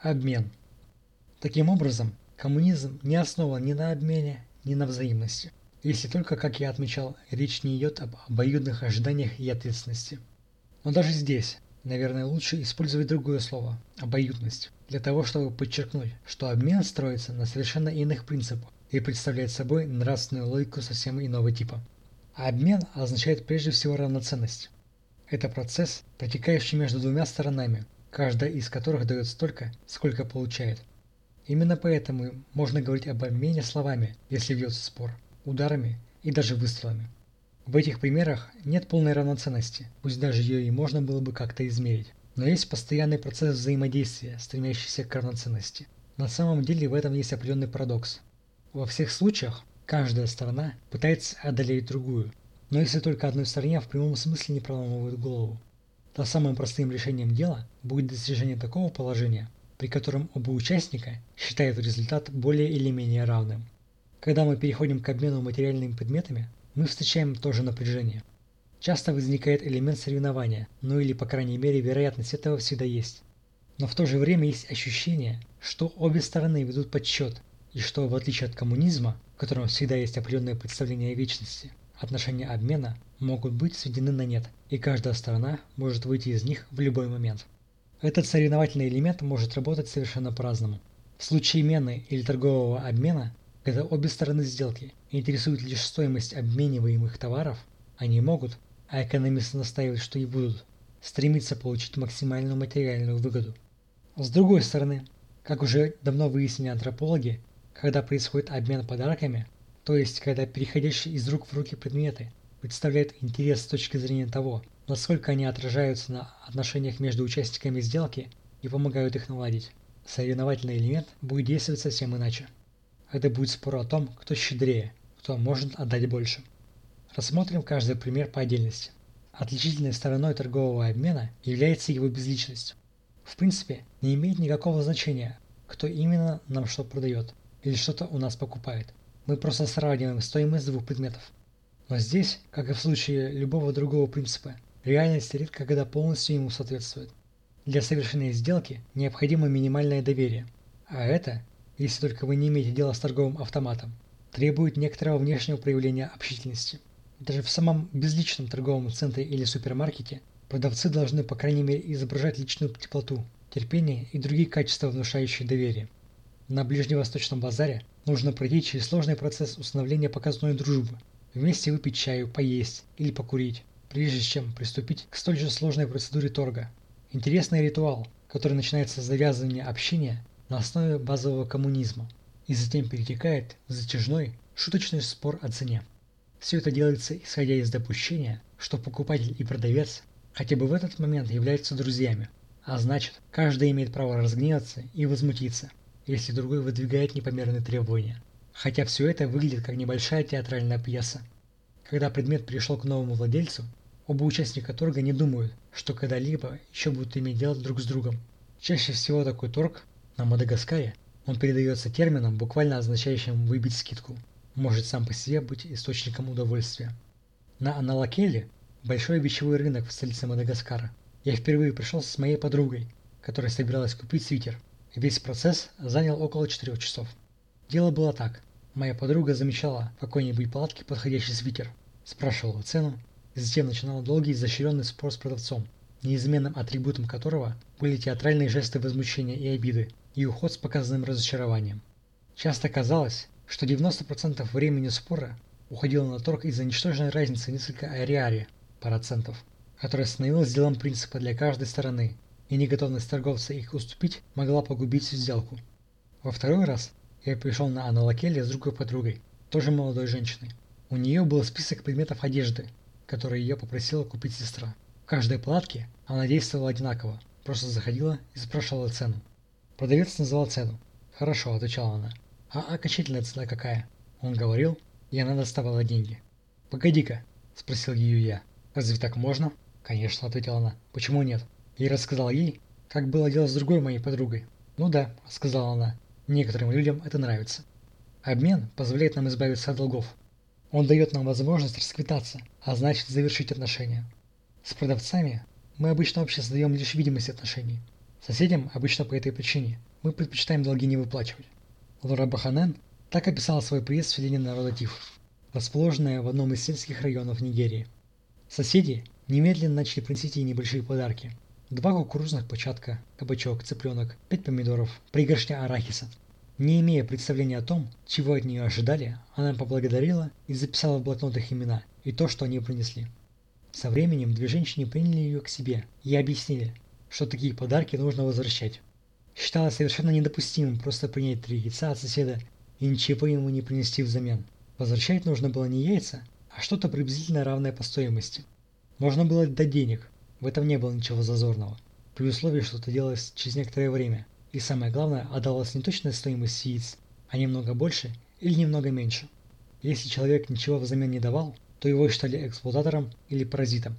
Обмен. Таким образом, коммунизм не основан ни на обмене, ни на взаимности. Если только, как я отмечал, речь не идет об обоюдных ожиданиях и ответственности. Но даже здесь, наверное, лучше использовать другое слово – обоюдность, для того, чтобы подчеркнуть, что обмен строится на совершенно иных принципах и представляет собой нравственную логику совсем иного типа. А обмен означает прежде всего равноценность. Это процесс, протекающий между двумя сторонами, каждая из которых дает столько, сколько получает. Именно поэтому можно говорить об обмене словами, если ведется спор, ударами и даже выстрелами. В этих примерах нет полной равноценности, пусть даже ее и можно было бы как-то измерить. Но есть постоянный процесс взаимодействия, стремящийся к равноценности. На самом деле в этом есть определенный парадокс. Во всех случаях каждая сторона пытается одолеть другую, но если только одной стороне в прямом смысле не проламывают голову, то самым простым решением дела будет достижение такого положения, при котором оба участника считают результат более или менее равным. Когда мы переходим к обмену материальными предметами, мы встречаем то же напряжение. Часто возникает элемент соревнования, ну или по крайней мере вероятность этого всегда есть. Но в то же время есть ощущение, что обе стороны ведут подсчет, и что в отличие от коммунизма, в котором всегда есть определенное представление о вечности, Отношения обмена могут быть сведены на нет, и каждая сторона может выйти из них в любой момент. Этот соревновательный элемент может работать совершенно по-разному. В случае мены или торгового обмена, когда обе стороны сделки интересует лишь стоимость обмениваемых товаров, они могут, а экономисты настаивают, что и будут, стремиться получить максимальную материальную выгоду. С другой стороны, как уже давно выяснили антропологи, когда происходит обмен подарками – то есть, когда переходящие из рук в руки предметы представляют интерес с точки зрения того, насколько они отражаются на отношениях между участниками сделки и помогают их наладить. Соревновательный элемент будет действовать совсем иначе. Это будет спор о том, кто щедрее, кто может отдать больше. Рассмотрим каждый пример по отдельности. Отличительной стороной торгового обмена является его безличность. В принципе, не имеет никакого значения, кто именно нам что продает или что-то у нас покупает. Мы просто сравниваем стоимость двух предметов. Но здесь, как и в случае любого другого принципа, реальность редко когда полностью ему соответствует. Для совершения сделки необходимо минимальное доверие, а это, если только вы не имеете дела с торговым автоматом, требует некоторого внешнего проявления общительности. Даже в самом безличном торговом центре или супермаркете продавцы должны по крайней мере изображать личную теплоту, терпение и другие качества, внушающие доверие. На ближневосточном базаре нужно пройти через сложный процесс установления показной дружбы, вместе выпить чаю, поесть или покурить, прежде чем приступить к столь же сложной процедуре торга. Интересный ритуал, который начинается с завязывания общения на основе базового коммунизма и затем перетекает в затяжной, шуточный спор о цене. Все это делается исходя из допущения, что покупатель и продавец хотя бы в этот момент являются друзьями, а значит, каждый имеет право разгневаться и возмутиться если другой выдвигает непомерные требования. Хотя все это выглядит как небольшая театральная пьеса. Когда предмет перешел к новому владельцу, оба участника торга не думают, что когда-либо еще будут иметь дело друг с другом. Чаще всего такой торг на Мадагаскаре, он передается термином, буквально означающим «выбить скидку», может сам по себе быть источником удовольствия. На Аналакеле, большой вещевой рынок в столице Мадагаскара, я впервые пришел с моей подругой, которая собиралась купить свитер. Весь процесс занял около 4 часов. Дело было так. Моя подруга замечала в какой-нибудь палатке подходящий свитер, спрашивала цену, и затем начинала долгий изощренный спор с продавцом, неизменным атрибутом которого были театральные жесты возмущения и обиды, и уход с показанным разочарованием. Часто казалось, что 90% времени спора уходило на торг из-за ничтожной разницы несколько ариари, пара центов, которая становилась делом принципа для каждой стороны и неготовность торговца их уступить могла погубить сделку. Во второй раз я пришел на Аналакеле с другой подругой, тоже молодой женщиной. У нее был список предметов одежды, которые ее попросила купить сестра. В каждой платке она действовала одинаково, просто заходила и спрашивала цену. Продавец называл цену. «Хорошо», — отвечала она. «А окончательная цена какая?» Он говорил, и она доставала деньги. «Погоди-ка», — спросил ее я. «Разве так можно?» «Конечно», — ответила она. «Почему нет?» и рассказал ей, как было дело с другой моей подругой. «Ну да», — сказала она, — «некоторым людям это нравится». Обмен позволяет нам избавиться от долгов. Он дает нам возможность расквитаться, а значит завершить отношения. С продавцами мы обычно вообще создаем лишь видимость отношений. Соседям обычно по этой причине мы предпочитаем долги не выплачивать. Лора Баханен так описала свой приезд в селение народа Тиф, расположенное в одном из сельских районов Нигерии. Соседи немедленно начали приносить ей небольшие подарки. Два кукурузных початка, кабачок, цыпленок, пять помидоров, пригоршня арахиса. Не имея представления о том, чего от нее ожидали, она поблагодарила и записала в блокнот их имена и то, что они принесли. Со временем две женщины приняли ее к себе и объяснили, что такие подарки нужно возвращать. Считалось совершенно недопустимым просто принять три яйца от соседа и ничего ему не принести взамен. Возвращать нужно было не яйца, а что-то приблизительно равное по стоимости. Можно было дать денег, в этом не было ничего зазорного, при условии, что это делалось через некоторое время. И самое главное, отдалась не точная стоимость яиц, а немного больше или немного меньше. Если человек ничего взамен не давал, то его считали эксплуататором или паразитом.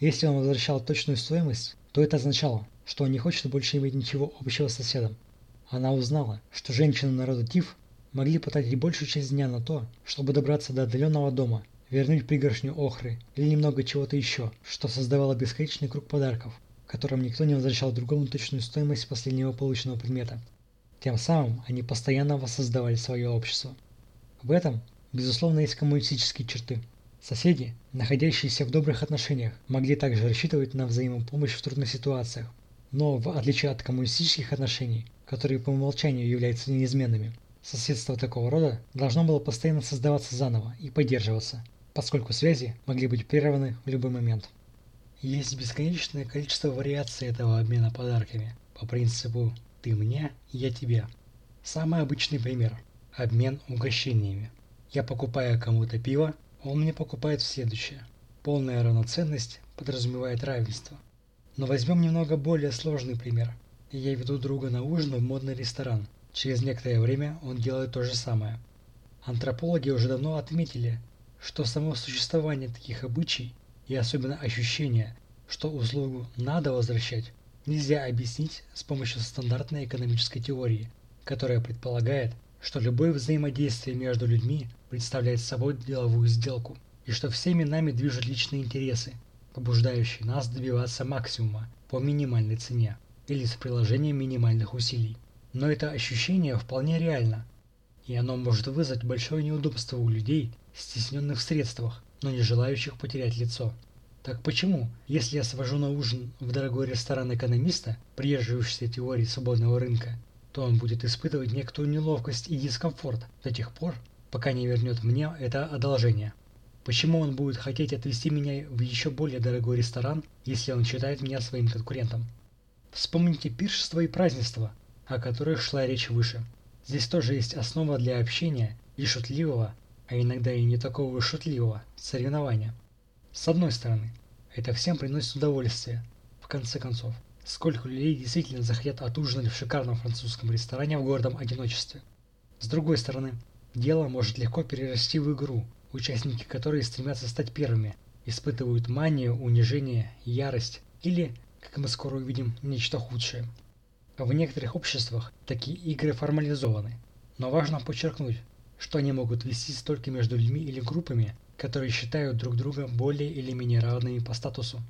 Если он возвращал точную стоимость, то это означало, что он не хочет больше иметь ничего общего с соседом. Она узнала, что женщины народа Тиф могли потратить большую часть дня на то, чтобы добраться до отдаленного дома, вернуть пригоршню охры или немного чего-то еще, что создавало бесконечный круг подарков, которым никто не возвращал другому точную стоимость последнего полученного предмета. Тем самым они постоянно воссоздавали свое общество. В этом, безусловно, есть коммунистические черты – Соседи, находящиеся в добрых отношениях, могли также рассчитывать на взаимопомощь в трудных ситуациях. Но в отличие от коммунистических отношений, которые по умолчанию являются неизменными, соседство такого рода должно было постоянно создаваться заново и поддерживаться, поскольку связи могли быть прерваны в любой момент. Есть бесконечное количество вариаций этого обмена подарками по принципу «ты мне, я тебе». Самый обычный пример – обмен угощениями. Я покупаю кому-то пиво, он мне покупает следующее. Полная равноценность подразумевает равенство. Но возьмем немного более сложный пример. Я веду друга на ужин в модный ресторан. Через некоторое время он делает то же самое. Антропологи уже давно отметили, что само существование таких обычай и особенно ощущение, что услугу надо возвращать, нельзя объяснить с помощью стандартной экономической теории, которая предполагает, что любое взаимодействие между людьми представляет собой деловую сделку, и что всеми нами движут личные интересы, побуждающие нас добиваться максимума по минимальной цене или с приложением минимальных усилий. Но это ощущение вполне реально, и оно может вызвать большое неудобство у людей, стесненных в средствах, но не желающих потерять лицо. Так почему, если я свожу на ужин в дорогой ресторан экономиста, придерживающийся теории свободного рынка, то он будет испытывать некоторую неловкость и дискомфорт до тех пор, пока не вернет мне это одолжение. Почему он будет хотеть отвезти меня в еще более дорогой ресторан, если он считает меня своим конкурентом? Вспомните пиршество и празднества, о которых шла речь выше. Здесь тоже есть основа для общения и шутливого, а иногда и не такого шутливого, соревнования. С одной стороны, это всем приносит удовольствие, в конце концов. Сколько людей действительно захотят отужинать в шикарном французском ресторане в гордом одиночестве. С другой стороны, дело может легко перерасти в игру, участники которой стремятся стать первыми, испытывают манию, унижение, ярость или, как мы скоро увидим, нечто худшее. В некоторых обществах такие игры формализованы, но важно подчеркнуть, что они могут вестись только между людьми или группами, которые считают друг друга более или менее равными по статусу.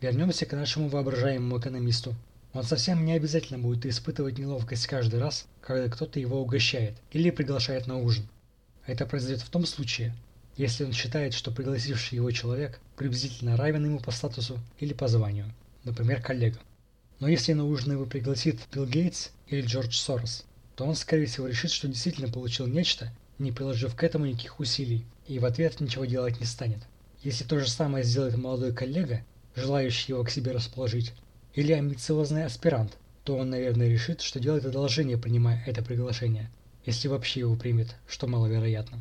Вернемся к нашему воображаемому экономисту. Он совсем не обязательно будет испытывать неловкость каждый раз, когда кто-то его угощает или приглашает на ужин. Это произойдет в том случае, если он считает, что пригласивший его человек приблизительно равен ему по статусу или по званию, например, коллега. Но если на ужин его пригласит Билл Гейтс или Джордж Сорос, то он, скорее всего, решит, что действительно получил нечто, не приложив к этому никаких усилий, и в ответ ничего делать не станет. Если то же самое сделает молодой коллега, желающий его к себе расположить, или амбициозный аспирант, то он, наверное, решит, что делает одолжение, принимая это приглашение, если вообще его примет, что маловероятно.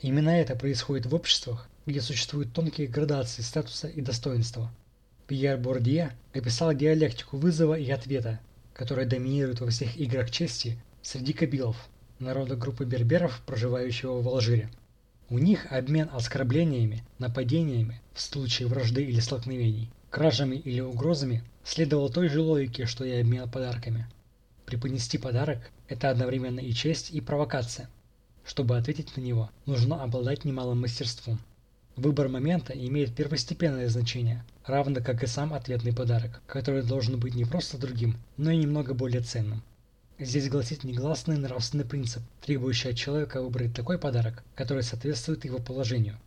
Именно это происходит в обществах, где существуют тонкие градации статуса и достоинства. Пьер Бордье описал диалектику вызова и ответа, которая доминирует во всех играх чести среди кабилов, народа группы берберов, проживающего в Алжире. У них обмен оскорблениями, нападениями в случае вражды или столкновений, кражами или угрозами следовал той же логике, что и обмен подарками. Преподнести подарок – это одновременно и честь, и провокация. Чтобы ответить на него, нужно обладать немалым мастерством. Выбор момента имеет первостепенное значение, равно как и сам ответный подарок, который должен быть не просто другим, но и немного более ценным. Здесь гласит негласный нравственный принцип, требующий от человека выбрать такой подарок, который соответствует его положению.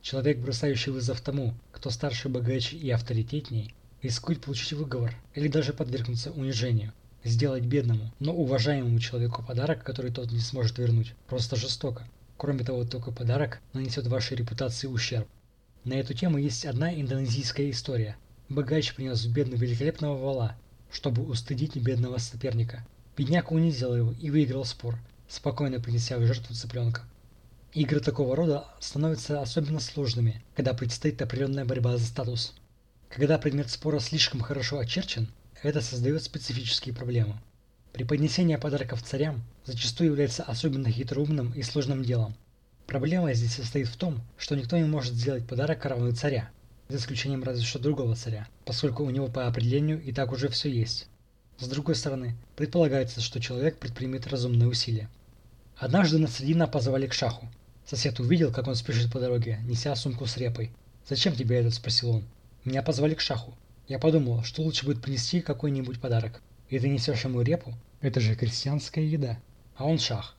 Человек, бросающий вызов тому, кто старше, богаче и авторитетнее, рискует получить выговор или даже подвергнуться унижению. Сделать бедному, но уважаемому человеку подарок, который тот не сможет вернуть, просто жестоко. Кроме того, такой подарок нанесет вашей репутации ущерб. На эту тему есть одна индонезийская история. Богач принес в бедный великолепного вала, чтобы устыдить бедного соперника. Бедняк унизил его и выиграл спор, спокойно принеся в жертву цыпленка. Игры такого рода становятся особенно сложными, когда предстоит определенная борьба за статус. Когда предмет спора слишком хорошо очерчен, это создает специфические проблемы. Преподнесение подарков царям зачастую является особенно хитроумным и сложным делом. Проблема здесь состоит в том, что никто не может сделать подарок равный царя, за исключением разве что другого царя, поскольку у него по определению и так уже все есть. С другой стороны, предполагается, что человек предпримет разумные усилия. Однажды Насредина позвали к шаху. Сосед увидел, как он спешит по дороге, неся сумку с репой. «Зачем тебе этот?» – спросил он. «Меня позвали к шаху. Я подумал, что лучше будет принести какой-нибудь подарок. И ты несешь ему репу? Это же крестьянская еда. А он шах.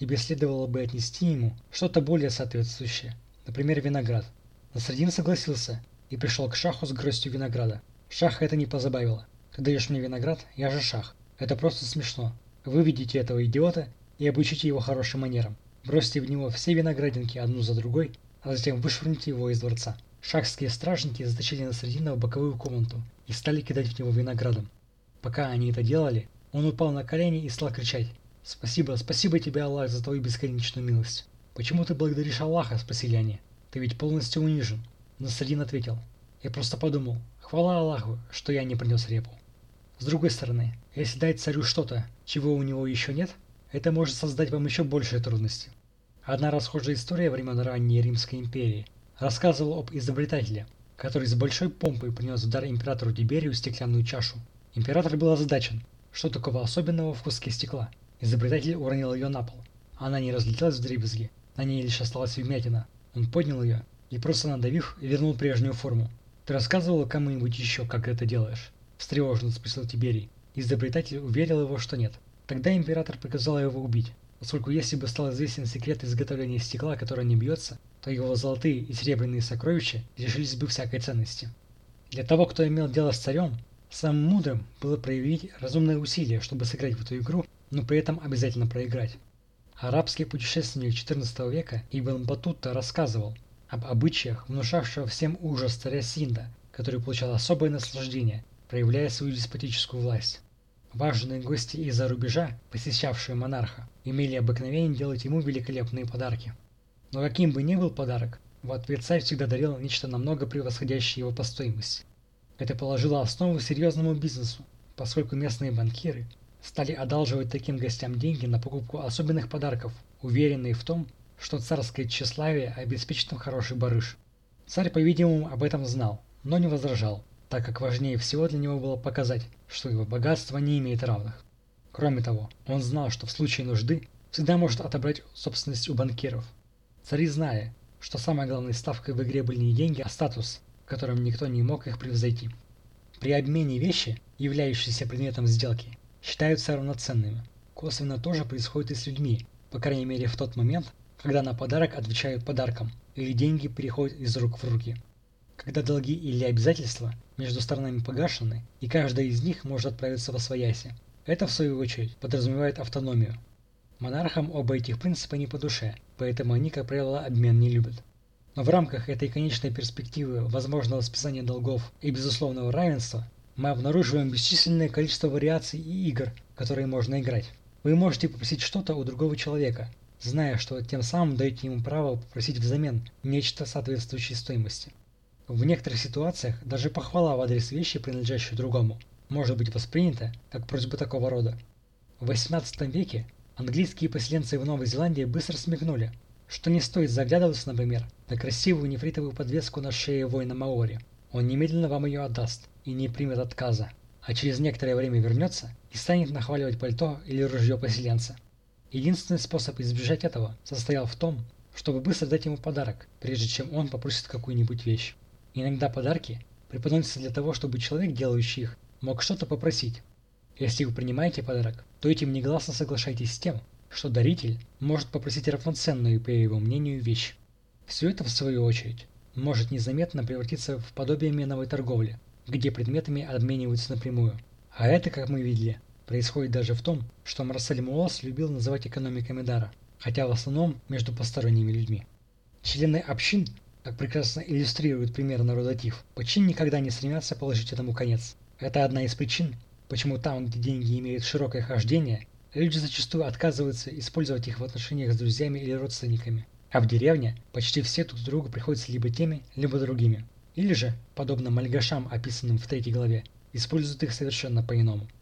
Тебе следовало бы отнести ему что-то более соответствующее. Например, виноград. Насредин согласился и пришел к шаху с горстью винограда. Шаха это не позабавило. Ты даешь мне виноград, я же шах. Это просто смешно. Выведите этого идиота и обучите его хорошим манерам. Бросьте в него все виноградинки одну за другой, а затем вышвырните его из дворца. Шахские стражники затащили Насредина в боковую комнату и стали кидать в него виноградом. Пока они это делали, он упал на колени и стал кричать «Спасибо, спасибо тебе, Аллах, за твою бесконечную милость». «Почему ты благодаришь Аллаха?» – спросили они. «Ты ведь полностью унижен». Насредин ответил «Я просто подумал, хвала Аллаху, что я не принес репу». С другой стороны, если дать царю что-то, чего у него еще нет, это может создать вам еще большие трудности. Одна расхожая история времен ранней Римской империи рассказывал об изобретателе, который с большой помпой принес в дар императору Тиберию стеклянную чашу. Император был озадачен, что такого особенного в куске стекла. Изобретатель уронил ее на пол. Она не разлетелась в дребезги, на ней лишь осталась вмятина. Он поднял ее и просто надавив, вернул прежнюю форму. Ты рассказывал кому-нибудь еще, как это делаешь? Встревоженно спросил Тиберий. Изобретатель уверил его, что нет. Тогда император приказал его убить, поскольку если бы стал известен секрет изготовления стекла, которое не бьется, то его золотые и серебряные сокровища лишились бы всякой ценности. Для того, кто имел дело с царем, самым мудрым было проявить разумное усилие, чтобы сыграть в эту игру, но при этом обязательно проиграть. Арабский путешественник XIV века Ибн Батутта рассказывал об обычаях, внушавшего всем ужас царя Синда, который получал особое наслаждение, проявляя свою деспотическую власть. Важные гости из-за рубежа, посещавшие монарха, имели обыкновение делать ему великолепные подарки. Но каким бы ни был подарок, в ответ царь всегда дарил нечто намного превосходящее его по стоимости. Это положило основу серьезному бизнесу, поскольку местные банкиры стали одалживать таким гостям деньги на покупку особенных подарков, уверенные в том, что царское тщеславие обеспечит им хороший барыш. Царь, по-видимому, об этом знал, но не возражал, так как важнее всего для него было показать, что его богатство не имеет равных. Кроме того, он знал, что в случае нужды всегда может отобрать собственность у банкиров, Цари, зная, что самой главной ставкой в игре были не деньги, а статус, которым никто не мог их превзойти. При обмене вещи, являющиеся предметом сделки, считаются равноценными. Косвенно тоже происходит и с людьми, по крайней мере в тот момент, когда на подарок отвечают подарком, или деньги переходят из рук в руки. Когда долги или обязательства между сторонами погашены, и каждая из них может отправиться во свояси. Это, в свою очередь, подразумевает автономию, Монархам оба этих принципа не по душе, поэтому они, как правило, обмен не любят. Но в рамках этой конечной перспективы возможного списания долгов и безусловного равенства мы обнаруживаем бесчисленное количество вариаций и игр, которые можно играть. Вы можете попросить что-то у другого человека, зная, что тем самым даете ему право попросить взамен нечто соответствующей стоимости. В некоторых ситуациях даже похвала в адрес вещи, принадлежащей другому, может быть воспринята как просьба такого рода. В XVIII веке Английские поселенцы в Новой Зеландии быстро смекнули, что не стоит заглядываться, например, на красивую нефритовую подвеску на шее воина Маори. Он немедленно вам ее отдаст и не примет отказа, а через некоторое время вернется и станет нахваливать пальто или ружье поселенца. Единственный способ избежать этого состоял в том, чтобы быстро дать ему подарок, прежде чем он попросит какую-нибудь вещь. Иногда подарки преподносятся для того, чтобы человек, делающий их, мог что-то попросить. Если вы принимаете подарок, то этим негласно соглашайтесь с тем, что даритель может попросить равноценную, по его мнению, вещь. Все это, в свою очередь, может незаметно превратиться в подобие меновой торговли, где предметами обмениваются напрямую. А это, как мы видели, происходит даже в том, что Марсель Муолс любил называть экономикой Медара, хотя в основном между посторонними людьми. Члены общин, как прекрасно иллюстрирует пример народотив, почти никогда не стремятся положить этому конец. Это одна из причин, почему там, где деньги имеют широкое хождение, люди зачастую отказываются использовать их в отношениях с друзьями или родственниками. А в деревне почти все друг другу приходятся либо теми, либо другими. Или же, подобно мальгашам, описанным в третьей главе, используют их совершенно по-иному.